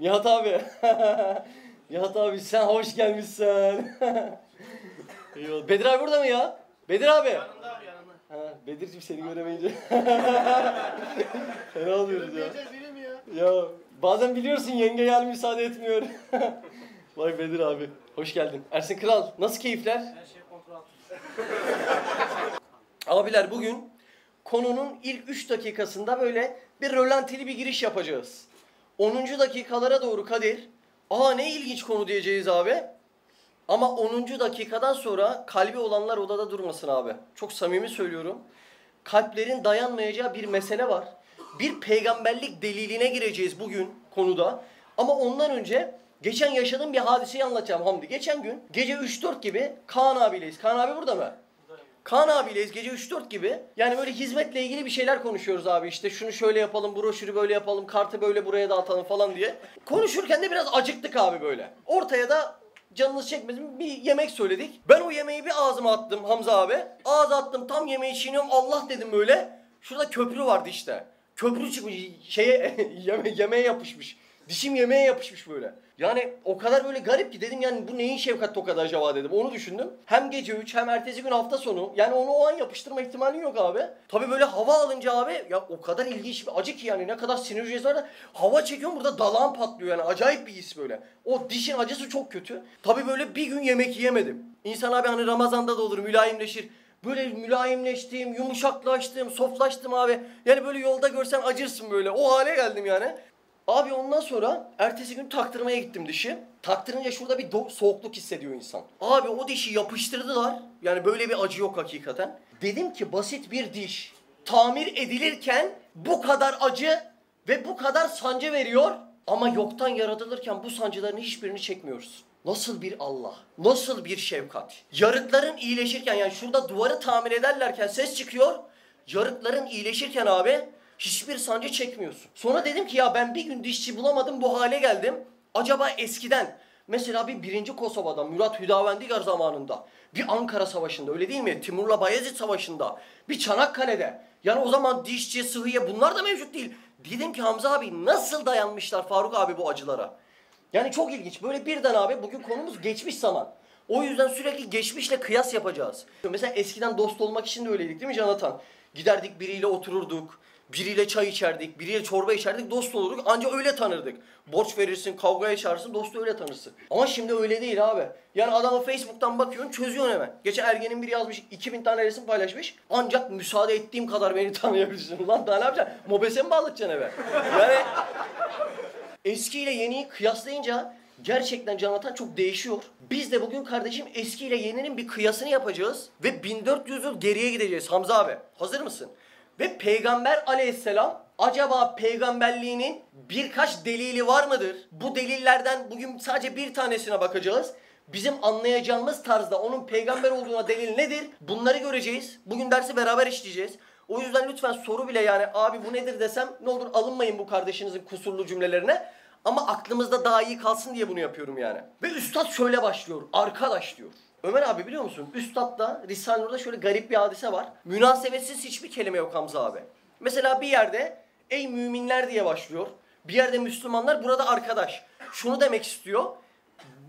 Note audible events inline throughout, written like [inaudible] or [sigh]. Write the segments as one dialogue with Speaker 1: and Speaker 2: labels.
Speaker 1: Nihat abi. [laughs] Nihat abi sen hoş gelmişsin. Eyvallah. Bedir abi burada mı ya? Bedir abi.
Speaker 2: Yanında abi yanında.
Speaker 1: Ha, Bedir'cim seni göremeyince. [laughs] Fena oluyoruz ya?
Speaker 2: Ya
Speaker 1: bazen biliyorsun yenge yer müsaade etmiyor. [laughs] Vay Bedir abi. Hoş geldin. Ersin Kral nasıl keyifler?
Speaker 2: Her şey kontrol altında.
Speaker 1: Abiler bugün konunun ilk 3 dakikasında böyle bir rölantili bir giriş yapacağız. 10. dakikalara doğru Kadir, aa ne ilginç konu diyeceğiz abi. Ama 10. dakikadan sonra kalbi olanlar odada durmasın abi. Çok samimi söylüyorum. Kalplerin dayanmayacağı bir mesele var. Bir peygamberlik deliline gireceğiz bugün konuda. Ama ondan önce geçen yaşadığım bir hadiseyi anlatacağım Hamdi. Geçen gün gece 3-4 gibi Kaan abileyiz. Kaan abi burada mı? Kaan abileyiz gece 3-4 gibi. Yani böyle hizmetle ilgili bir şeyler konuşuyoruz abi. İşte şunu şöyle yapalım, broşürü böyle yapalım, kartı böyle buraya dağıtalım falan diye. Konuşurken de biraz acıktık abi böyle. Ortaya da canınız çekmesin bir yemek söyledik. Ben o yemeği bir ağzıma attım Hamza abi. Ağza attım tam yemeği çiğniyorum Allah dedim böyle. Şurada köprü vardı işte. Köprü çıkmış şeye [laughs] yeme yemeğe yapışmış. Dişim yemeğe yapışmış böyle. Yani o kadar böyle garip ki dedim yani bu neyin şefkat tokadı acaba dedim. Onu düşündüm. Hem gece 3 hem ertesi gün hafta sonu. Yani onu o an yapıştırma ihtimali yok abi. Tabii böyle hava alınca abi ya o kadar ilginç bir acı ki yani ne kadar sinir hücresi var da hava çekiyorum burada dalağım patlıyor yani acayip bir his böyle. O dişin acısı çok kötü. Tabii böyle bir gün yemek yiyemedim. İnsan abi hani Ramazan'da da olur mülayimleşir. Böyle mülayimleştim, yumuşaklaştım, soflaştım abi. Yani böyle yolda görsen acırsın böyle. O hale geldim yani. Abi ondan sonra ertesi gün taktırmaya gittim dişi. Taktırınca şurada bir soğukluk hissediyor insan. Abi o dişi yapıştırdılar. Yani böyle bir acı yok hakikaten. Dedim ki basit bir diş tamir edilirken bu kadar acı ve bu kadar sancı veriyor. Ama yoktan yaratılırken bu sancıların hiçbirini çekmiyoruz. Nasıl bir Allah, nasıl bir şefkat. Yarıkların iyileşirken yani şurada duvarı tamir ederlerken ses çıkıyor. Yarıkların iyileşirken abi hiçbir sancı çekmiyorsun. Sonra dedim ki ya ben bir gün dişçi bulamadım bu hale geldim. Acaba eskiden mesela bir birinci Kosova'da Murat Hüdavendigar zamanında bir Ankara Savaşı'nda öyle değil mi? Timur'la Bayezid Savaşı'nda bir Çanakkale'de yani o zaman dişçi, sıhhiye bunlar da mevcut değil. Dedim ki Hamza abi nasıl dayanmışlar Faruk abi bu acılara? Yani çok ilginç. Böyle birden abi bugün konumuz geçmiş zaman. O yüzden sürekli geçmişle kıyas yapacağız. Mesela eskiden dost olmak için de öyleydik değil mi Canatan? Giderdik biriyle otururduk. Biriyle çay içerdik, biriyle çorba içerdik, dost olurduk. Anca öyle tanırdık. Borç verirsin, kavgaya çağırırsın, dostu öyle tanırsın. Ama şimdi öyle değil abi. Yani adamı Facebook'tan bakıyorsun, çözüyorsun hemen. Geçen ergenin biri yazmış, 2000 tane resim paylaşmış. Ancak müsaade ettiğim kadar beni [laughs] tanıyabilirsin. Lan daha ne yapacaksın? Mobese mi bağlatacaksın eve? Yani eskiyle yeniyi kıyaslayınca gerçekten Canatan çok değişiyor. Biz de bugün kardeşim eskiyle yeninin bir kıyasını yapacağız ve 1400 yıl geriye gideceğiz Hamza abi. Hazır mısın? Ve Peygamber aleyhisselam acaba peygamberliğinin birkaç delili var mıdır? Bu delillerden bugün sadece bir tanesine bakacağız. Bizim anlayacağımız tarzda onun peygamber olduğuna delil nedir? Bunları göreceğiz. Bugün dersi beraber işleyeceğiz. O yüzden lütfen soru bile yani abi bu nedir desem ne olur alınmayın bu kardeşinizin kusurlu cümlelerine. Ama aklımızda daha iyi kalsın diye bunu yapıyorum yani. Ve üstad şöyle başlıyor. Arkadaş diyor. Ömer abi biliyor musun? Üstad'da, Risale-i Nur'da şöyle garip bir hadise var. Münasebetsiz hiçbir kelime yok Hamza abi. Mesela bir yerde ey müminler diye başlıyor. Bir yerde Müslümanlar burada arkadaş. Şunu demek istiyor.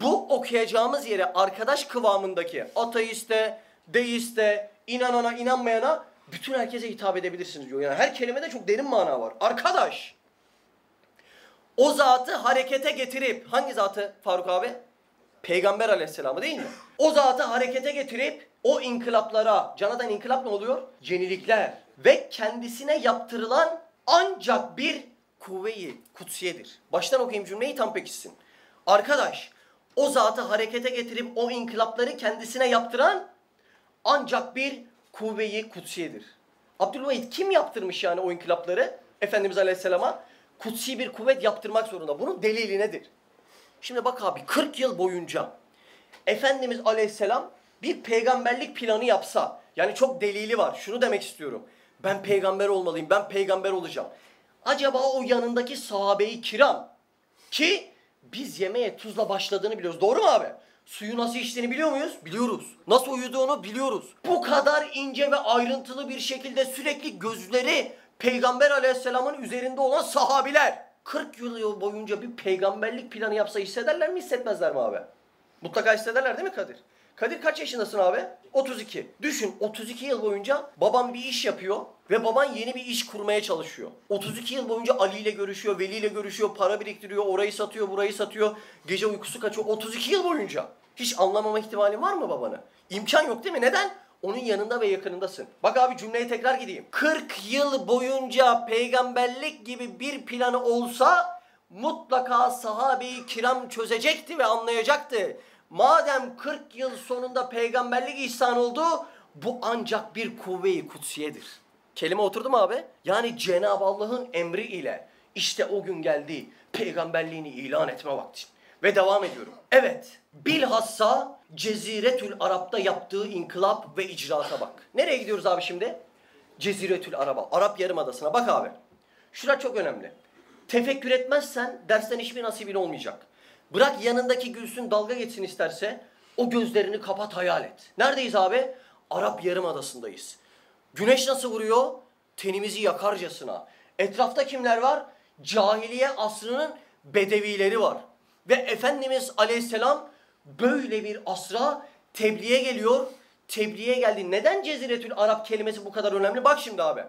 Speaker 1: Bu okuyacağımız yere arkadaş kıvamındaki ateiste, deiste, inanana, inanmayana bütün herkese hitap edebilirsiniz diyor. Yani her kelimede çok derin mana var. Arkadaş. O zatı harekete getirip, hangi zatı Faruk abi? Peygamber aleyhisselamı değil mi? O zatı harekete getirip o inkılaplara, canadan inkılap ne oluyor? Yenilikler ve kendisine yaptırılan ancak bir kuvveyi kutsiyedir. Baştan okuyayım cümleyi tam pekişsin. Arkadaş, o zatı harekete getirip o inkılapları kendisine yaptıran ancak bir kuvveyi kutsiyedir. Abdülvahid kim yaptırmış yani o inkılapları? Efendimiz Aleyhisselam'a kutsi bir kuvvet yaptırmak zorunda. Bunun delili nedir? Şimdi bak abi 40 yıl boyunca Efendimiz Aleyhisselam bir peygamberlik planı yapsa yani çok delili var. Şunu demek istiyorum. Ben peygamber olmalıyım. Ben peygamber olacağım. Acaba o yanındaki sahabeyi kiram ki biz yemeğe tuzla başladığını biliyoruz. Doğru mu abi? Suyu nasıl içtiğini biliyor muyuz? Biliyoruz. Nasıl uyuduğunu biliyoruz. Bu kadar ince ve ayrıntılı bir şekilde sürekli gözleri Peygamber aleyhisselamın üzerinde olan sahabiler. 40 yıl boyunca bir peygamberlik planı yapsa hissederler mi hissetmezler mi abi? Mutlaka hissederler değil mi Kadir? Kadir kaç yaşındasın abi? 32. Düşün 32 yıl boyunca baban bir iş yapıyor ve baban yeni bir iş kurmaya çalışıyor. 32 yıl boyunca Ali ile görüşüyor, Veli ile görüşüyor, para biriktiriyor, orayı satıyor, burayı satıyor. Gece uykusu kaçıyor 32 yıl boyunca. Hiç anlamama ihtimali var mı babanı? İmkan yok değil mi? Neden? Onun yanında ve yakınındasın. Bak abi cümleye tekrar gideyim. 40 yıl boyunca peygamberlik gibi bir planı olsa mutlaka sahabeyi kiram çözecekti ve anlayacaktı. Madem 40 yıl sonunda peygamberlik ihsan oldu, bu ancak bir kuvve-i kutsiyedir. Kelime oturdu mu abi? Yani Cenab-ı Allah'ın emri ile işte o gün geldi peygamberliğini ilan etme vakti. Ve devam ediyorum. Evet, bilhassa Ceziretül Arap'ta yaptığı inkılap ve icraata bak. Nereye gidiyoruz abi şimdi? Ceziretül Arap'a, Arap Yarımadası'na. Bak abi, şura çok önemli. Tefekkür etmezsen dersten hiçbir nasibin olmayacak. Bırak yanındaki gülsün dalga geçsin isterse o gözlerini kapat hayal et. Neredeyiz abi? Arap Yarımadası'ndayız. Güneş nasıl vuruyor? Tenimizi yakarcasına. Etrafta kimler var? Cahiliye asrının bedevileri var. Ve Efendimiz Aleyhisselam böyle bir asra tebliğe geliyor. Tebliğe geldi. Neden Ceziretül Arap kelimesi bu kadar önemli? Bak şimdi abi.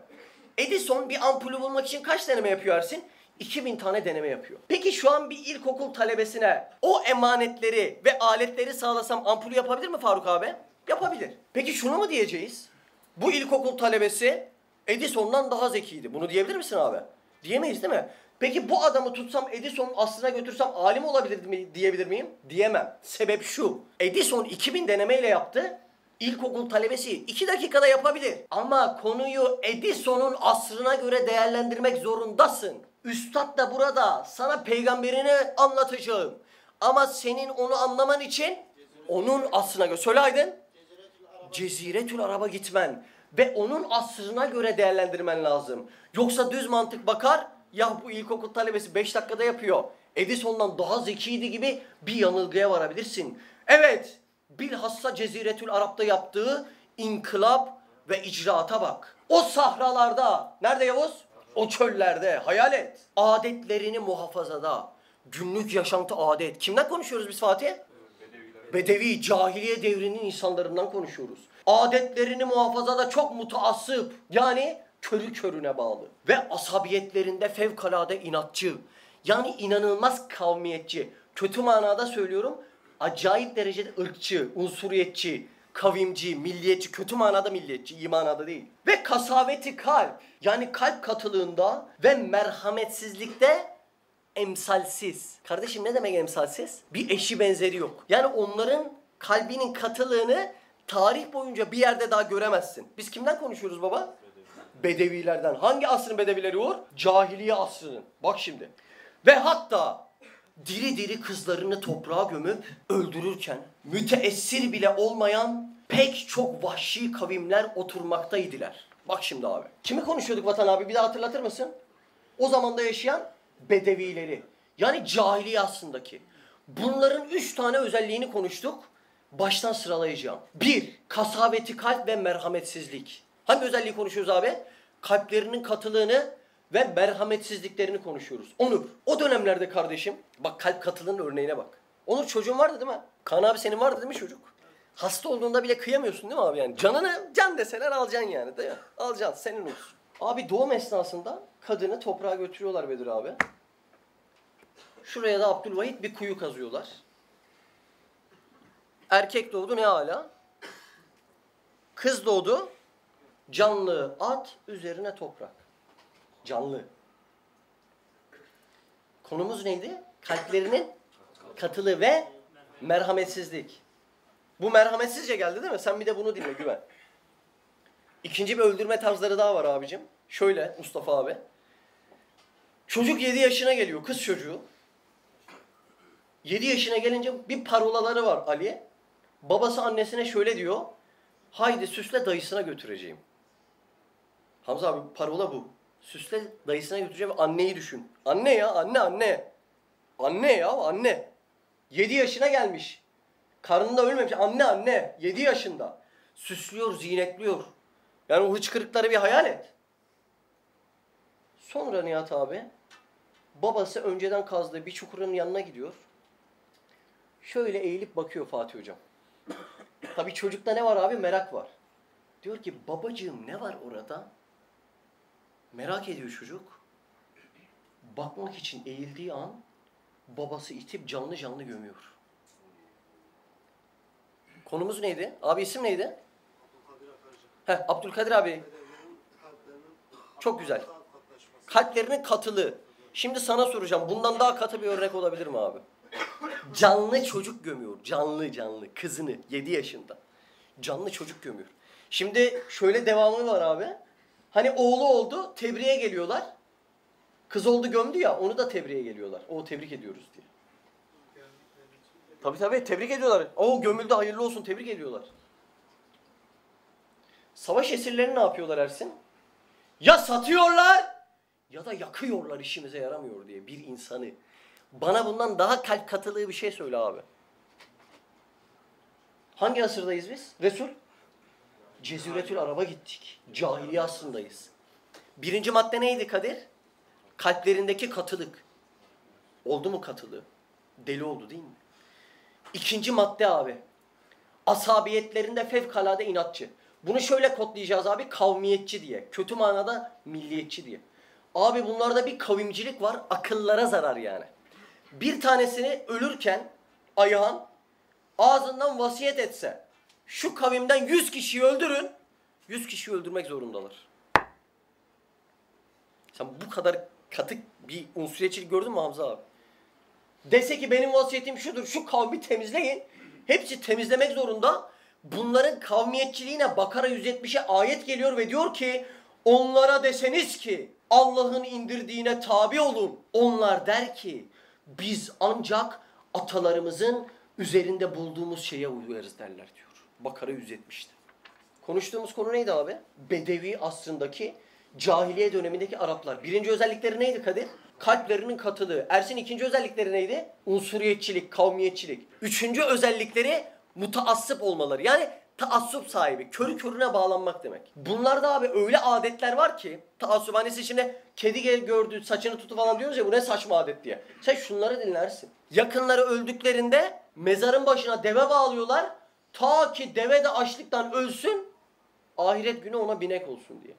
Speaker 1: Edison bir ampulü bulmak için kaç deneme yapıyor Ersin? 2000 tane deneme yapıyor. Peki şu an bir ilkokul talebesine o emanetleri ve aletleri sağlasam ampulü yapabilir mi Faruk abi? Yapabilir. Peki şunu mu diyeceğiz? Bu ilkokul talebesi Edison'dan daha zekiydi. Bunu diyebilir misin abi? Diyemeyiz değil mi? Peki bu adamı tutsam Edison'un aslına götürsem alim olabilir mi diyebilir miyim? Diyemem. Sebep şu. Edison 2000 denemeyle yaptı. İlkokul talebesi 2 dakikada yapabilir. Ama konuyu Edison'un asrına göre değerlendirmek zorundasın. Üstad da burada sana peygamberini anlatacağım. Ama senin onu anlaman için onun asrına göre. Söyle Aydın. Ceziretül Arab'a gitmen ve onun asrına göre değerlendirmen lazım. Yoksa düz mantık bakar, ya bu ilkokul talebesi 5 dakikada yapıyor. Edison'dan daha zekiydi gibi bir yanılgıya varabilirsin. Evet, bilhassa Ceziretül Arap'ta yaptığı inkılap ve icraata bak. O sahralarda, nerede Yavuz? O çöllerde, hayal et. Adetlerini muhafazada, günlük yaşantı adet. Kimden konuşuyoruz biz Fatih? Bedevi, cahiliye devrinin insanlarından konuşuyoruz. Adetlerini muhafazada çok mutaassıp, yani körü körüne bağlı. Ve asabiyetlerinde fevkalade inatçı. Yani inanılmaz kavmiyetçi. Kötü manada söylüyorum, acayip derecede ırkçı, unsuriyetçi, kavimci, milliyetçi, kötü manada milliyetçi, iyi manada değil. Ve kasaveti kalp, yani kalp katılığında ve merhametsizlikte emsalsiz. Kardeşim ne demek emsalsiz? Bir eşi benzeri yok. Yani onların kalbinin katılığını tarih boyunca bir yerde daha göremezsin. Biz kimden konuşuyoruz baba? Bedevilerden. Hangi asrın bedevileri var? Cahiliye asrının. Bak şimdi. Ve hatta diri diri kızlarını toprağa gömüp öldürürken müteessir bile olmayan pek çok vahşi kavimler oturmaktaydılar. Bak şimdi abi. Kimi konuşuyorduk Vatan abi bir daha hatırlatır mısın? O zamanda yaşayan bedevileri. Yani cahiliye aslındaki. Bunların üç tane özelliğini konuştuk. Baştan sıralayacağım. Bir, kasaveti kalp ve merhametsizlik. Hangi özelliği konuşuyoruz abi? Kalplerinin katılığını ve merhametsizliklerini konuşuyoruz. Onur, o dönemlerde kardeşim, bak kalp katılığının örneğine bak. Onur çocuğun vardı değil mi? Kaan abi senin vardı değil mi çocuk? Hasta olduğunda bile kıyamıyorsun değil mi abi yani? Canını can deseler alacaksın yani değil mi? Alacaksın senin olsun. Abi doğum esnasında kadını toprağa götürüyorlar Bedir abi. Şuraya da Abdülvahit bir kuyu kazıyorlar. Erkek doğdu ne hala? Kız doğdu. Canlı at üzerine toprak. Canlı. Konumuz neydi? Kalplerinin katılığı ve merhametsizlik. Bu merhametsizce geldi değil mi? Sen bir de bunu dinle güven. İkinci bir öldürme tarzları daha var abicim. Şöyle Mustafa abi. Çocuk 7 yaşına geliyor. Kız çocuğu. 7 yaşına gelince bir parolaları var Ali'ye. Babası annesine şöyle diyor. Haydi süsle dayısına götüreceğim. Hamza abi parola bu. Süsle dayısına götüreceğim anneyi düşün. Anne ya anne anne. Anne ya anne. 7 yaşına gelmiş. Karnında ölmemiş. Anne anne. 7 yaşında. Süslüyor, zinetliyor. Yani o hıçkırıkları bir hayal et. Sonra Nihat abi Babası önceden kazdığı bir çukurun yanına gidiyor. Şöyle eğilip bakıyor Fatih Hocam. Tabii çocukta ne var abi? Merak var. Diyor ki babacığım ne var orada? Merak ediyor çocuk. Bakmak için eğildiği an babası itip canlı canlı gömüyor. Konumuz neydi? Abi isim neydi? Heh, Abdülkadir abi. Çok güzel. Kalplerinin katılı. Şimdi sana soracağım. Bundan daha katı bir örnek olabilir mi abi? Canlı çocuk gömüyor. Canlı canlı. Kızını 7 yaşında. Canlı çocuk gömüyor. Şimdi şöyle devamı var abi. Hani oğlu oldu tebriğe geliyorlar. Kız oldu gömdü ya onu da tebriğe geliyorlar. O tebrik ediyoruz diye. Tabii tabii tebrik ediyorlar. O gömüldü hayırlı olsun tebrik ediyorlar. Savaş esirlerini ne yapıyorlar Ersin? Ya satıyorlar ya da yakıyorlar işimize yaramıyor diye bir insanı. Bana bundan daha kalp katılığı bir şey söyle abi. Hangi asırdayız biz? Resul? Ceziretül Arab'a gittik. Cahiliye asrındayız. Birinci madde neydi Kadir? Kalplerindeki katılık. Oldu mu katılığı? Deli oldu değil mi? İkinci madde abi. Asabiyetlerinde fevkalade inatçı. Bunu şöyle kodlayacağız abi kavmiyetçi diye. Kötü manada milliyetçi diye. Abi bunlarda bir kavimcilik var. Akıllara zarar yani. Bir tanesini ölürken ayağın ağzından vasiyet etse şu kavimden 100 kişiyi öldürün 100 kişiyi öldürmek zorundalar. Sen bu kadar katı bir unsuriyetçilik gördün mü Hamza abi? Dese ki benim vasiyetim şudur, şu kavmi temizleyin. Hepsi temizlemek zorunda. Bunların kavmiyetçiliğine Bakara 170'e ayet geliyor ve diyor ki onlara deseniz ki Allah'ın indirdiğine tabi olun. Onlar der ki biz ancak atalarımızın üzerinde bulduğumuz şeye uyarız derler diyor. Bakara 170'te. Konuştuğumuz konu neydi abi? Bedevi asrındaki cahiliye dönemindeki Araplar. Birinci özellikleri neydi Kadir? Kalplerinin katılığı. Ersin ikinci özellikleri neydi? Unsuriyetçilik, kavmiyetçilik. Üçüncü özellikleri mutaassıp olmaları. Yani taassup sahibi, körü körüne bağlanmak demek. Bunlarda abi öyle adetler var ki taassup hani şimdi kedi gördü saçını tutu falan diyoruz ya bu ne saçma adet diye. Sen şunları dinlersin. Yakınları öldüklerinde mezarın başına deve bağlıyorlar. Ta ki deve de açlıktan ölsün ahiret günü ona binek olsun diye.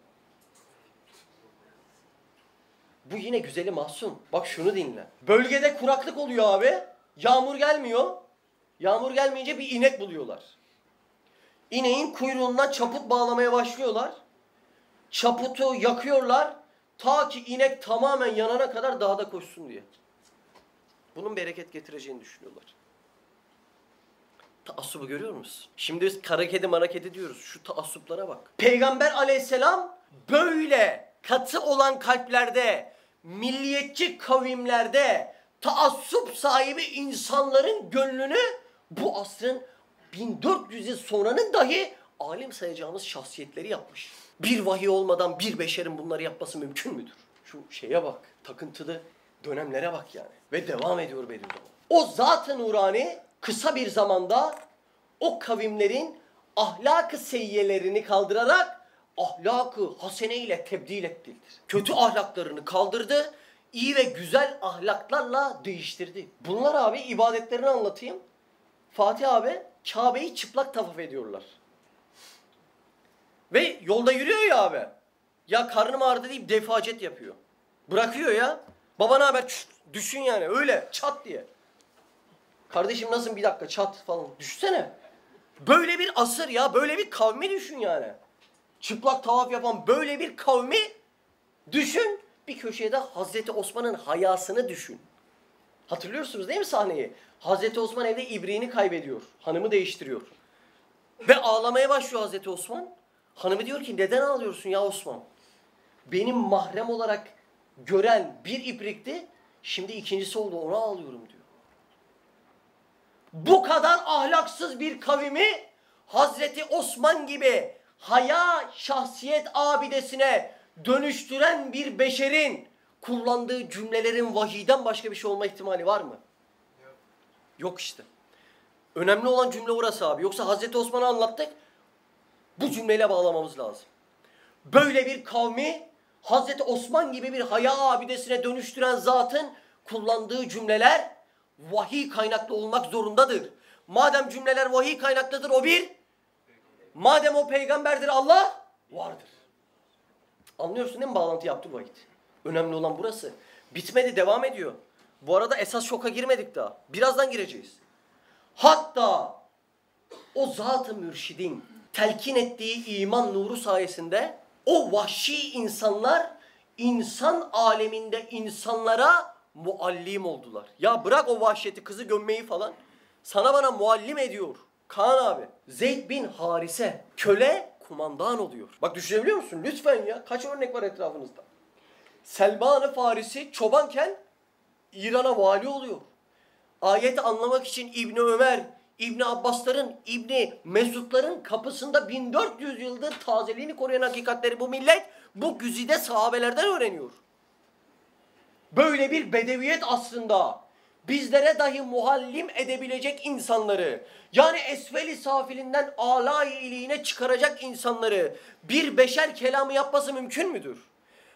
Speaker 1: Bu yine güzeli mahzun. Bak şunu dinle. Bölgede kuraklık oluyor abi. Yağmur gelmiyor. Yağmur gelmeyince bir inek buluyorlar. İneğin kuyruğundan çaput bağlamaya başlıyorlar. Çaputu yakıyorlar. Ta ki inek tamamen yanana kadar dağda koşsun diye. Bunun bereket getireceğini düşünüyorlar. Taassubu görüyor musun? Şimdi biz kara kedi mara kedi diyoruz. Şu taassuplara bak. Peygamber aleyhisselam böyle katı olan kalplerde, milliyetçi kavimlerde taassup sahibi insanların gönlünü bu asrın 1400 yıl sonranın dahi alim sayacağımız şahsiyetleri yapmış. Bir vahiy olmadan bir beşerin bunları yapması mümkün müdür? Şu şeye bak, takıntılı dönemlere bak yani. Ve devam ediyor Bediüzzaman. O zat-ı nurani kısa bir zamanda o kavimlerin ahlak-ı seyyelerini kaldırarak ahlak-ı hasene ile tebdil ettirdi. Kötü ahlaklarını kaldırdı, iyi ve güzel ahlaklarla değiştirdi. Bunlar abi ibadetlerini anlatayım. Fatih abi Kabe'yi çıplak tavaf ediyorlar. Ve yolda yürüyor ya abi. Ya karnım ağrıdı deyip defacet yapıyor. Bırakıyor ya. Baba ne haber? Düşün yani öyle çat diye. Kardeşim nasılsın bir dakika çat falan. Düşsene. Böyle bir asır ya böyle bir kavmi düşün yani. Çıplak tavaf yapan böyle bir kavmi düşün. Bir köşede Hazreti Osman'ın hayasını düşün. Hatırlıyorsunuz değil mi sahneyi? Hazreti Osman evde ibriğini kaybediyor. Hanımı değiştiriyor. Ve ağlamaya başlıyor Hazreti Osman. Hanımı diyor ki neden ağlıyorsun ya Osman? Benim mahrem olarak gören bir ibrikti. Şimdi ikincisi oldu ona ağlıyorum diyor. Bu kadar ahlaksız bir kavimi Hazreti Osman gibi haya şahsiyet abidesine dönüştüren bir beşerin kullandığı cümlelerin vahiyden başka bir şey olma ihtimali var mı? Yok işte. Önemli olan cümle orası abi. Yoksa Hazreti Osman'ı anlattık. Bu cümleyle bağlamamız lazım. Böyle bir kavmi Hazreti Osman gibi bir haya abidesine dönüştüren zatın kullandığı cümleler vahiy kaynaklı olmak zorundadır. Madem cümleler vahiy kaynaklıdır o bir, madem o peygamberdir Allah vardır. Anlıyorsun değil mi bağlantı yaptı vakit? Önemli olan burası. Bitmedi devam ediyor. Bu arada esas şoka girmedik daha. Birazdan gireceğiz. Hatta o zat-ı mürşidin telkin ettiği iman nuru sayesinde o vahşi insanlar insan aleminde insanlara muallim oldular. Ya bırak o vahşeti kızı gömmeyi falan. Sana bana muallim ediyor. Kaan abi. Zeyd bin Harise. Köle kumandan oluyor. Bak düşünebiliyor musun? Lütfen ya. Kaç örnek var etrafınızda? Selman-ı Farisi çobanken İran'a vali oluyor. Ayeti anlamak için İbni Ömer, İbni Abbasların, İbni Mesudların kapısında 1400 yıldır tazeliğini koruyan hakikatleri bu millet bu güzide sahabelerden öğreniyor. Böyle bir bedeviyet aslında bizlere dahi muhallim edebilecek insanları yani esfeli safilinden alay iliğine çıkaracak insanları bir beşer kelamı yapması mümkün müdür?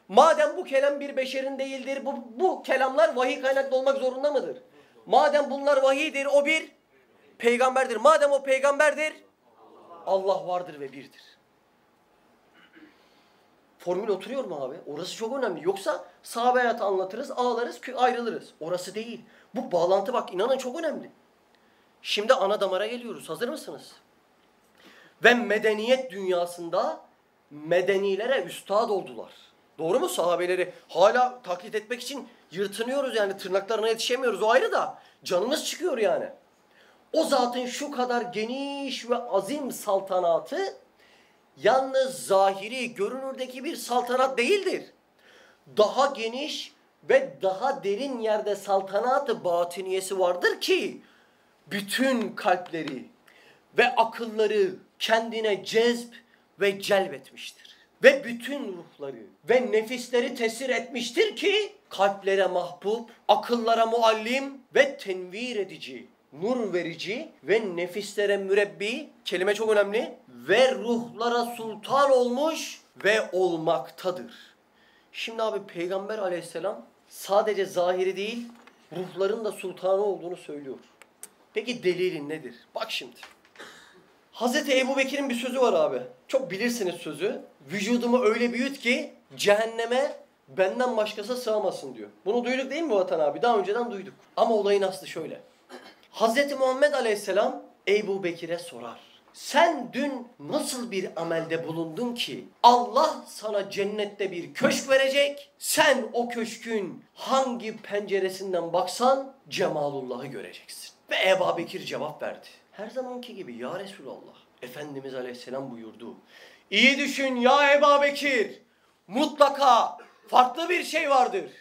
Speaker 1: Madem bu kelam bir beşerin değildir, bu, bu kelamlar vahiy kaynaklı olmak zorunda mıdır? Madem bunlar vahiydir, o bir peygamberdir. Madem o peygamberdir, Allah vardır ve birdir. Formül oturuyor mu abi? Orası çok önemli. Yoksa sahabe hayatı anlatırız, ağlarız, ayrılırız. Orası değil. Bu bağlantı bak inanın çok önemli. Şimdi ana damara geliyoruz. Hazır mısınız? Ve medeniyet dünyasında medenilere üstad oldular. Doğru mu sahabeleri? Hala taklit etmek için yırtınıyoruz yani tırnaklarına yetişemiyoruz o ayrı da canımız çıkıyor yani. O zatın şu kadar geniş ve azim saltanatı yalnız zahiri görünürdeki bir saltanat değildir. Daha geniş ve daha derin yerde saltanatı batıniyesi vardır ki bütün kalpleri ve akılları kendine cezb ve celbetmiştir. Ve bütün ruhları ve nefisleri tesir etmiştir ki kalplere mahbub, akıllara muallim ve tenvir edici, nur verici ve nefislere mürebbi, kelime çok önemli, ve ruhlara sultan olmuş ve olmaktadır. Şimdi abi Peygamber aleyhisselam sadece zahiri değil, ruhların da sultanı olduğunu söylüyor. Peki delilin nedir? Bak şimdi. Hazreti Ebu Bekir'in bir sözü var abi. Çok bilirsiniz sözü. Vücudumu öyle büyüt ki cehenneme benden başkası sığamasın diyor. Bunu duyduk değil mi Vatan abi? Daha önceden duyduk. Ama olayın aslı şöyle. Hazreti Muhammed Aleyhisselam Ebu Bekir'e sorar. Sen dün nasıl bir amelde bulundun ki Allah sana cennette bir köşk verecek. Sen o köşkün hangi penceresinden baksan Cemalullah'ı göreceksin. Ve Ebu Bekir cevap verdi. Her zamanki gibi ya Resulallah. Efendimiz Aleyhisselam buyurdu. İyi düşün ya Ebu Bekir. Mutlaka farklı bir şey vardır.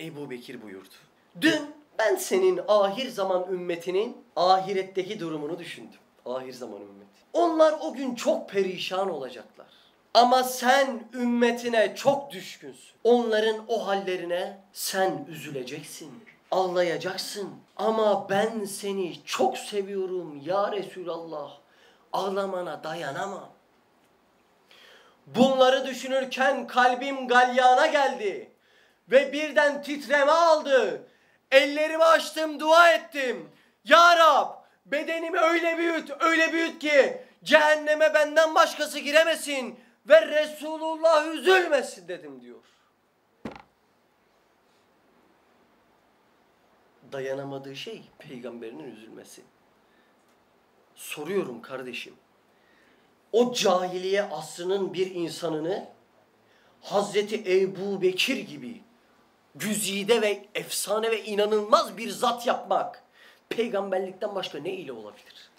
Speaker 1: Ebu Bekir buyurdu. Dün ben senin ahir zaman ümmetinin ahiretteki durumunu düşündüm. Ahir zaman ümmeti. Onlar o gün çok perişan olacaklar. Ama sen ümmetine çok düşkünsün. Onların o hallerine sen üzüleceksin. Ağlayacaksın. Ama ben seni çok seviyorum ya Resulallah. Ağlamana dayanamam. Bunları düşünürken kalbim galyana geldi. Ve birden titreme aldı. Ellerimi açtım, dua ettim. Ya Rab, bedenimi öyle büyüt, öyle büyüt ki cehenneme benden başkası giremesin ve Resulullah üzülmesin dedim diyor. Dayanamadığı şey peygamberinin üzülmesi. Soruyorum kardeşim. O cahiliye asrının bir insanını Hazreti Ebu Bekir gibi güzide ve efsane ve inanılmaz bir zat yapmak peygamberlikten başka ne ile olabilir?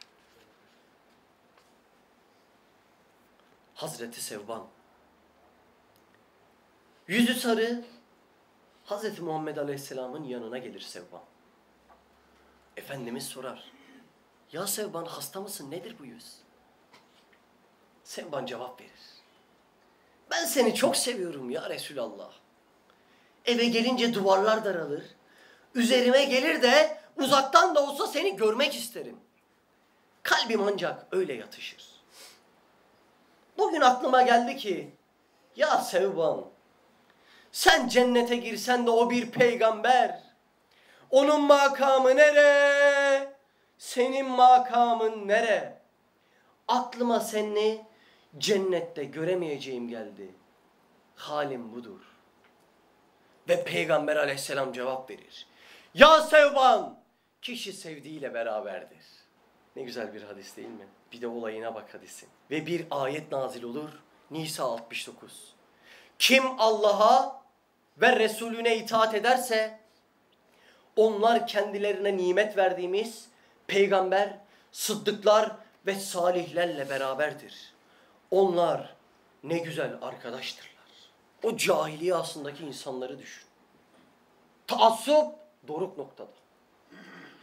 Speaker 1: Hazreti Sevban. Yüzü sarı Hazreti Muhammed Aleyhisselam'ın yanına gelir Sevban. Efendimiz sorar. Ya Sevban hasta mısın? Nedir bu yüz? Sevban cevap verir. Ben seni çok seviyorum ya Resulallah. Eve gelince duvarlar daralır. Üzerime gelir de uzaktan da olsa seni görmek isterim. Kalbim ancak öyle yatışır. Bugün aklıma geldi ki ya Sevban Sen cennete girsen de o bir peygamber. Onun makamı nere? Senin makamın nere? Aklıma seni cennette göremeyeceğim geldi. Halim budur. Ve Peygamber aleyhisselam cevap verir. Ya Sevban! Kişi sevdiğiyle beraberdir. Ne güzel bir hadis değil mi? Bir de olayına bak hadisin. Ve bir ayet nazil olur. Nisa 69. Kim Allah'a ve Resulüne itaat ederse onlar kendilerine nimet verdiğimiz peygamber, sıddıklar ve salihlerle beraberdir. Onlar ne güzel arkadaştırlar. O cahiliye aslındaki insanları düşün. Taassup doruk noktada.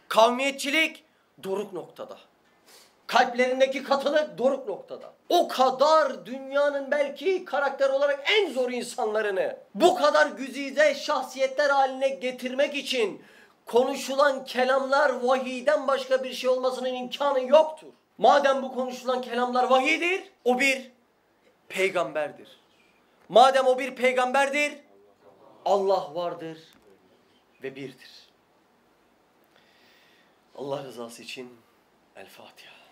Speaker 1: Kavmiyetçilik doruk noktada. Kalplerindeki katılık doruk noktada. O kadar dünyanın belki karakter olarak en zor insanlarını bu kadar güzide şahsiyetler haline getirmek için konuşulan kelamlar vahiyden başka bir şey olmasının imkanı yoktur. Madem bu konuşulan kelamlar vahidir, o bir peygamberdir. Madem o bir peygamberdir, Allah vardır ve birdir. Allah rızası için El Fatiha.